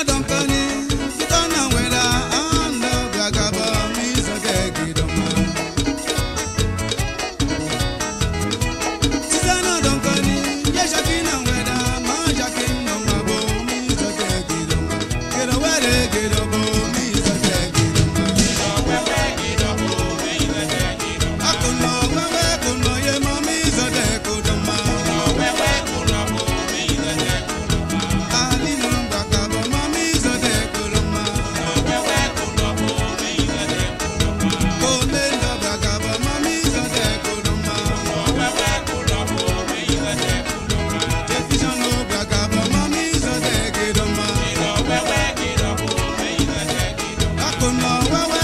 Adonkani. kuna wewe